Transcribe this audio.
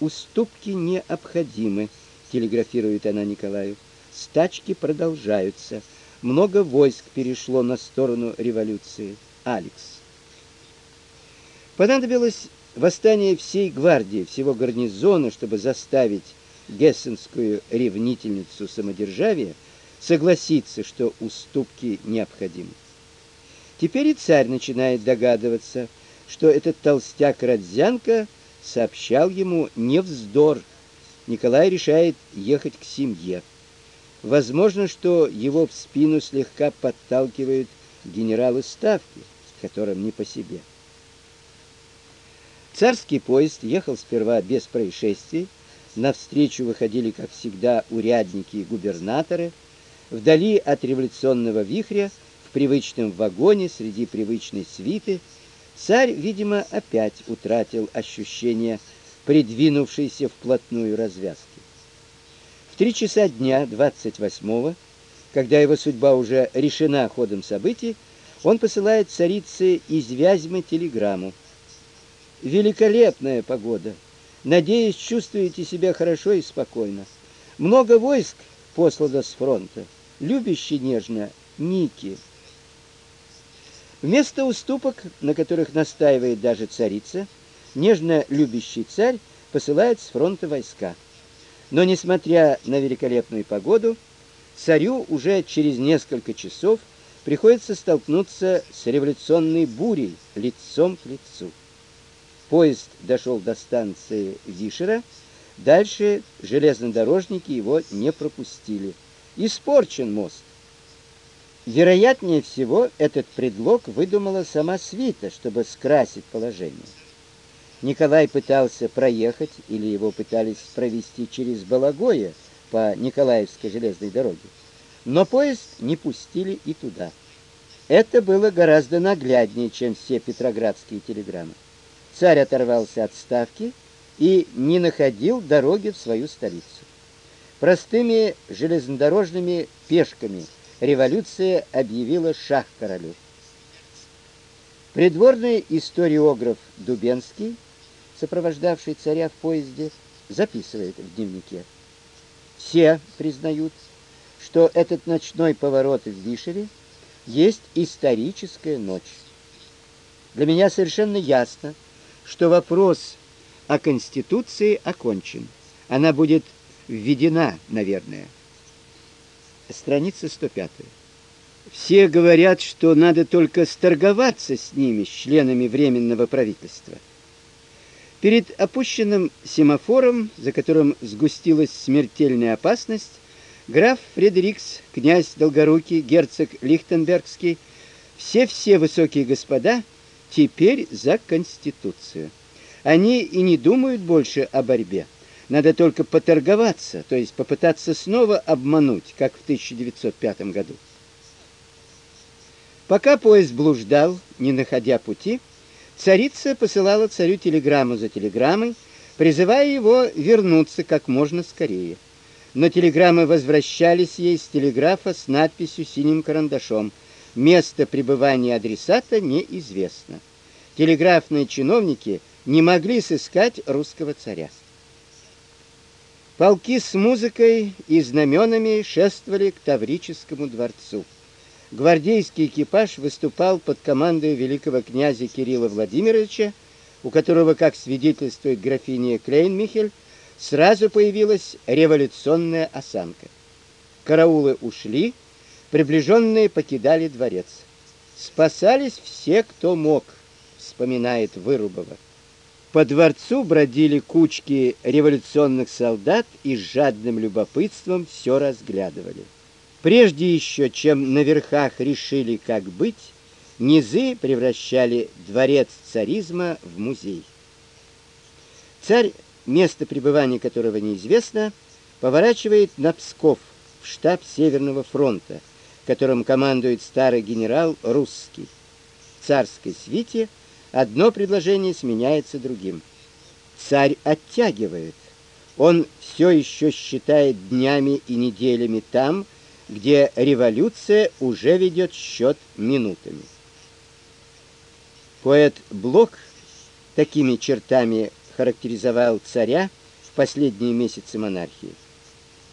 уступки необходимы, телеграфирует она Николаю. Стачки продолжаются. Много войск перешло на сторону революции. Алекс. Понадобилось восстание всей гвардии, всего гарнизона, чтобы заставить гессенскую ревнительницу самодержавия согласиться, что уступки необходимы. Теперь и царь начинает догадываться, что этот толстяк Родзянко сообщал ему не вздор. Николай решает ехать к семье. Возможно, что его в спину слегка подталкивают генералы ставки, которым не по себе. Царский поезд ехал сперва без происшествий, навстречу выходили, как всегда, урядники и губернаторы. Вдали от революционного вихря, в привычном вагоне среди привычной свиты, царь, видимо, опять утратил ощущение придвинувшейся вплотную развязки. В три часа дня 28-го, когда его судьба уже решена ходом событий, он посылает царице из Вязьмы телеграмму. Великолепная погода. Надеюсь, чувствуете себя хорошо и спокойно. Много войск послано с фронта. Любящий нежно Ники. Вместо уступок, на которых настаивает даже царица, нежно любящий царь посылает с фронта войска. Но несмотря на великолепную погоду, царю уже через несколько часов приходится столкнуться с революционной бурей лицом к лицу. Поезд дошел до станции Вишера, дальше железнодорожники его не пропустили. Испорчен мост. Вероятнее всего, этот предлог выдумала сама свита, чтобы скрасить положение. Николай пытался проехать или его пытались провести через Балагое по Николаевской железной дороге, но поезд не пустили и туда. Это было гораздо нагляднее, чем все петроградские телеграммы. Царь оторвался от ставки и не находил дороги в свою столицу. Простыми железнодорожными пешками революция объявила шах королю. Придворный историограф Дубенский, сопровождавший царя в поезде, записывает в дневнике. Все признают, что этот ночной поворот в Вишере есть историческая ночь. Для меня совершенно ясно, что вопрос о конституции окончен. Она будет введена, наверное. Страница 105. Все говорят, что надо только сторговаться с ними, с членами временного правительства. Перед опущенным семафором, за которым сгустилась смертельная опасность, граф Фредерикс, князь Долгорукий, герцог Лихтенбергский, все-все высокие господа – теперь за конституцию. Они и не думают больше о борьбе. Надо только поторговаться, то есть попытаться снова обмануть, как в 1905 году. Пока поезд блуждал, не находя пути, царица посылала царю телеграмму за телеграммой, призывая его вернуться как можно скорее. Но телеграммы возвращались ей с телеграфа с надписью синим карандашом – Место пребывания адресата неизвестно. Телеграфные чиновники не могли сыскать русского царя. Полки с музыкой и знаменами шествовали к Таврическому дворцу. Гвардейский экипаж выступал под командой великого князя Кирилла Владимировича, у которого, как свидетельствует графиня Клейнмихель, сразу появилась революционная осанка. Караулы ушли, Приближенные покидали дворец. Спасались все, кто мог, вспоминает Вырубова. По дворцу бродили кучки революционных солдат и с жадным любопытством все разглядывали. Прежде еще, чем на верхах решили, как быть, низы превращали дворец царизма в музей. Царь, место пребывания которого неизвестно, поворачивает на Псков, в штаб Северного фронта, которым командует старый генерал Русский. В царской свите одно предложение сменяется другим. Царь оттягивает. Он все еще считает днями и неделями там, где революция уже ведет счет минутами. Поэт Блок такими чертами характеризовал царя последние месяцы монархии.